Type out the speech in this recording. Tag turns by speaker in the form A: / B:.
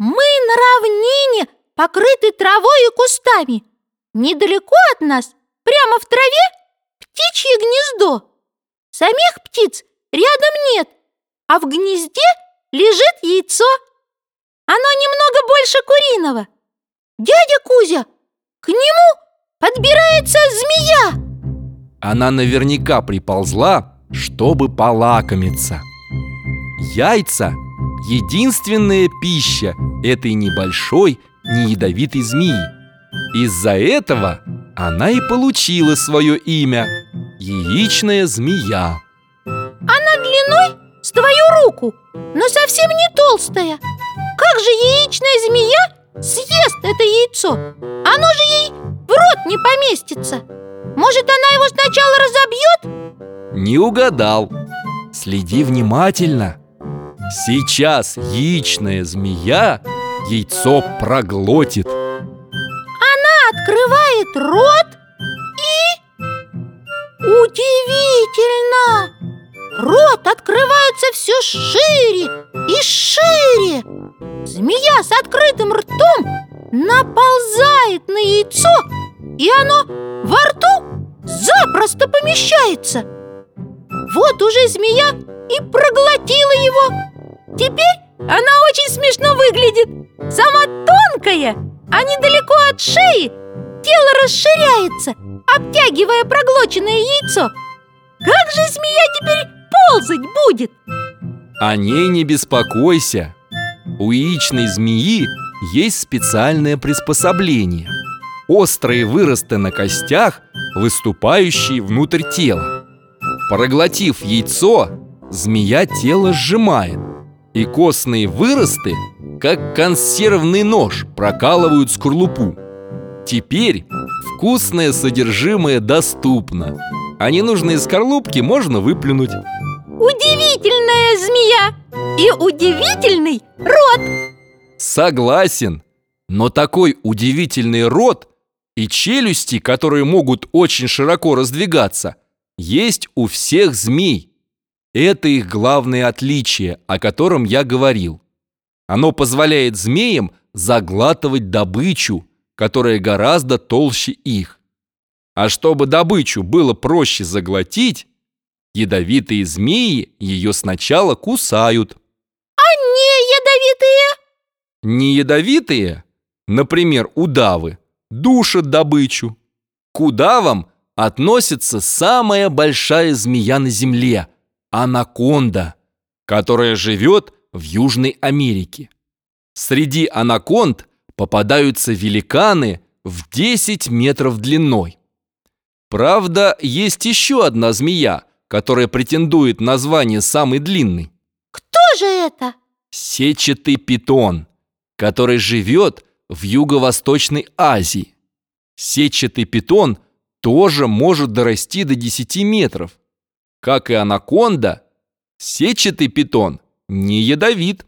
A: Мы на равнине, покрыты травой и кустами. Недалеко от нас, прямо в траве, птичье гнездо. Самих птиц рядом нет, а в гнезде лежит яйцо. Оно немного больше куриного. Дядя Кузя, к нему подбирается змея.
B: Она наверняка приползла, чтобы полакомиться. Яйца – единственная пища этой небольшой, неядовитой змеи. Из-за этого она и получила свое имя – яичная змея.
A: Она длиной с твою руку, но совсем не толстая. Как же яичная змея съест это яйцо? Оно же ей в рот не поместится. Может, она его сначала разобьет?
B: Не угадал. Следи внимательно. Сейчас яичная змея яйцо проглотит.
A: Она открывает рот и... Удивительно! Рот открывается все шире и шире. Змея с открытым ртом наползает на яйцо, и оно во рту запросто помещается. Вот уже змея и проглотила его. Теперь она очень смешно выглядит. Сама тонкая, а недалеко от шеи тело расширяется, обтягивая проглоченное яйцо. Как же змея теперь ползать будет?
B: О ней не беспокойся. У яичной змеи есть специальное приспособление. Острые выросты на костях, выступающие внутрь тела. Проглотив яйцо, змея тело сжимает, и костные выросты, как консервный нож, прокалывают скорлупу. Теперь вкусное содержимое доступно, а ненужные скорлупки можно выплюнуть.
A: Удивительная змея и удивительный рот
B: Согласен, но такой удивительный рот и челюсти, которые могут очень широко раздвигаться, есть у всех змей. Это их главное отличие, о котором я говорил. Оно позволяет змеям заглатывать добычу, которая гораздо толще их. А чтобы добычу было проще заглотить, ядовитые змеи ее сначала кусают.
A: А не ядовитые?
B: Не ядовитые, например, удавы, душат добычу. К удавам относится самая большая змея на Земле – анаконда, которая живет в Южной Америке. Среди анаконд попадаются великаны в 10 метров длиной. Правда, есть еще одна змея, которая претендует на звание самой длинной.
A: Кто же это?
B: Сетчатый питон, который живет в Юго-Восточной Азии. Сетчатый питон тоже может дорасти до 10 метров. Как и анаконда, сетчатый питон не ядовит.